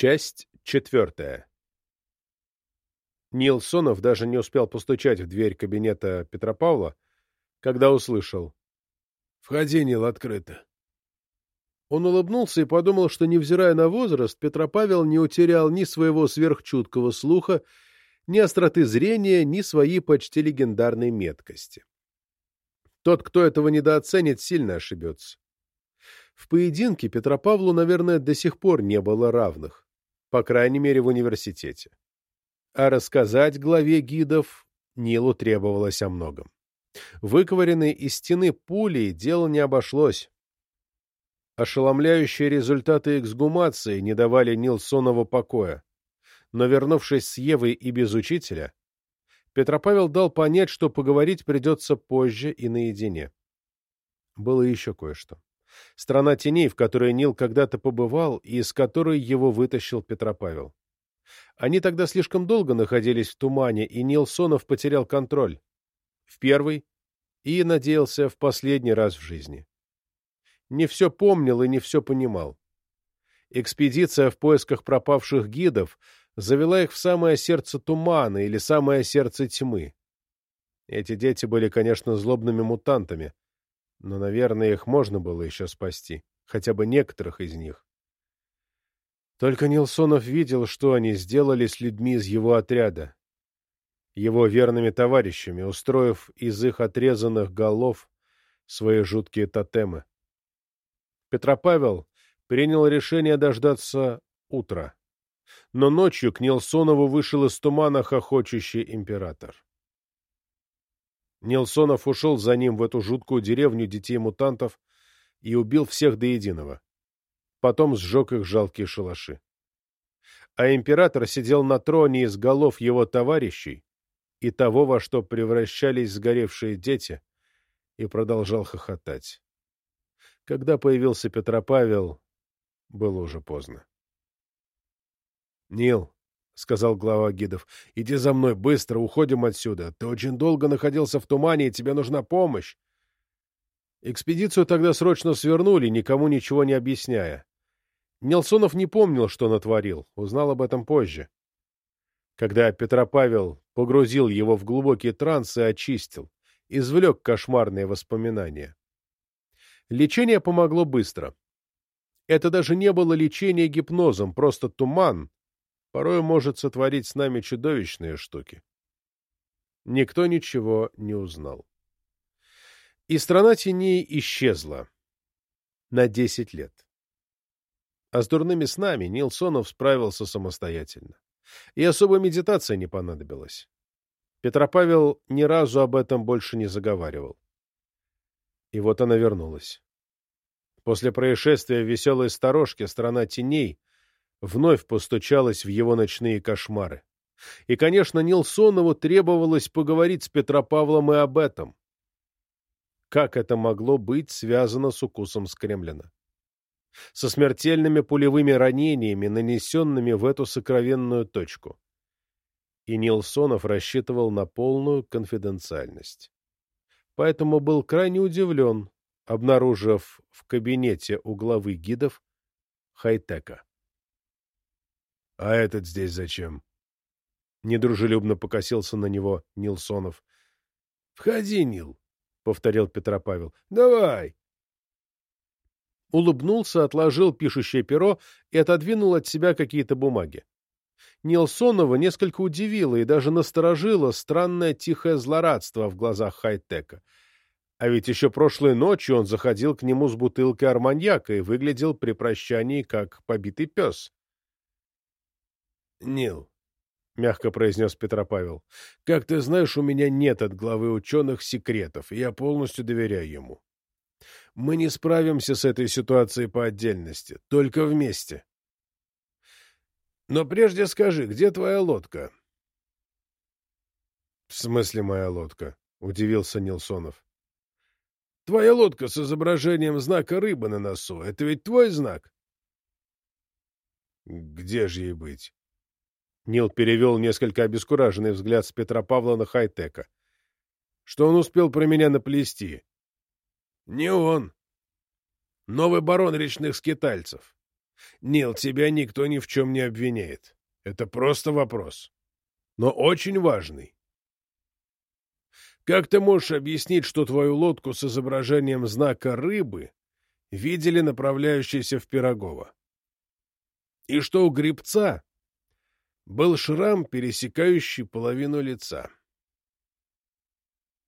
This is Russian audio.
Часть четвертая. Нил Сонов даже не успел постучать в дверь кабинета Петропавла, когда услышал. — Входи, Нил, открыто. Он улыбнулся и подумал, что, невзирая на возраст, Петропавел не утерял ни своего сверхчуткого слуха, ни остроты зрения, ни своей почти легендарной меткости. Тот, кто этого недооценит, сильно ошибется. В поединке Петропавлу, наверное, до сих пор не было равных, по крайней мере, в университете. А рассказать главе гидов Нилу требовалось о многом. Выковыренной из стены пулей дело не обошлось. Ошеломляющие результаты эксгумации не давали Нилсонову покоя. Но, вернувшись с Евой и без учителя, Петропавел дал понять, что поговорить придется позже и наедине. Было еще кое-что. Страна теней, в которой Нил когда-то побывал и из которой его вытащил Петропавел. Они тогда слишком долго находились в тумане, и Нилсонов потерял контроль. В первый и, надеялся, в последний раз в жизни. Не все помнил и не все понимал. Экспедиция в поисках пропавших гидов завела их в самое сердце тумана или самое сердце тьмы. Эти дети были, конечно, злобными мутантами, но, наверное, их можно было еще спасти, хотя бы некоторых из них. Только Нилсонов видел, что они сделали с людьми из его отряда, его верными товарищами, устроив из их отрезанных голов свои жуткие тотемы. Петропавел принял решение дождаться утра но ночью к Нилсонову вышел из тумана хохочущий император. Нилсонов ушел за ним в эту жуткую деревню детей-мутантов и убил всех до единого. Потом сжег их жалкие шалаши. А император сидел на троне из голов его товарищей и того, во что превращались сгоревшие дети, и продолжал хохотать. Когда появился Петропавел, было уже поздно. — Нил, — сказал глава гидов, — иди за мной, быстро, уходим отсюда. Ты очень долго находился в тумане, и тебе нужна помощь. Экспедицию тогда срочно свернули, никому ничего не объясняя. Нелсонов не помнил, что натворил, узнал об этом позже. Когда Петропавел погрузил его в глубокий транс и очистил, извлек кошмарные воспоминания. Лечение помогло быстро. Это даже не было лечение гипнозом, просто туман, порой может сотворить с нами чудовищные штуки. Никто ничего не узнал. И страна теней исчезла на десять лет. А с дурными снами Нилсонов справился самостоятельно. И особой медитация не понадобилась. Петропавел ни разу об этом больше не заговаривал. И вот она вернулась. После происшествия в веселой сторожке страна теней вновь постучалась в его ночные кошмары. И, конечно, Нилсонову требовалось поговорить с Петропавлом и об этом. Как это могло быть связано с укусом Скремлина? Со смертельными пулевыми ранениями, нанесенными в эту сокровенную точку. И Нилсонов рассчитывал на полную конфиденциальность. Поэтому был крайне удивлен, обнаружив в кабинете у главы гидов Хайтека. — А этот здесь зачем? Недружелюбно покосился на него Нилсонов. — Входи, Нил, — повторил Петропавел. — Давай. Улыбнулся, отложил пишущее перо и отодвинул от себя какие-то бумаги. Нилсонова несколько удивило и даже насторожило странное тихое злорадство в глазах Хайтека. А ведь еще прошлой ночью он заходил к нему с бутылкой арманьяка и выглядел при прощании как побитый пес. — Нил, — мягко произнес Петропавел, — как ты знаешь, у меня нет от главы ученых секретов, и я полностью доверяю ему. Мы не справимся с этой ситуацией по отдельности, только вместе. Но прежде скажи, где твоя лодка? — В смысле моя лодка? — удивился Нилсонов. — Твоя лодка с изображением знака рыбы на носу. Это ведь твой знак? — Где же ей быть? Нил перевел несколько обескураженный взгляд с Петра Павла на Хайтека. Что он успел про меня наплести? Не он. Новый барон речных скитальцев. Нил, тебя никто ни в чем не обвиняет. Это просто вопрос. Но очень важный. Как ты можешь объяснить, что твою лодку с изображением знака рыбы видели направляющейся в Пирогово? И что у гребца был шрам, пересекающий половину лица?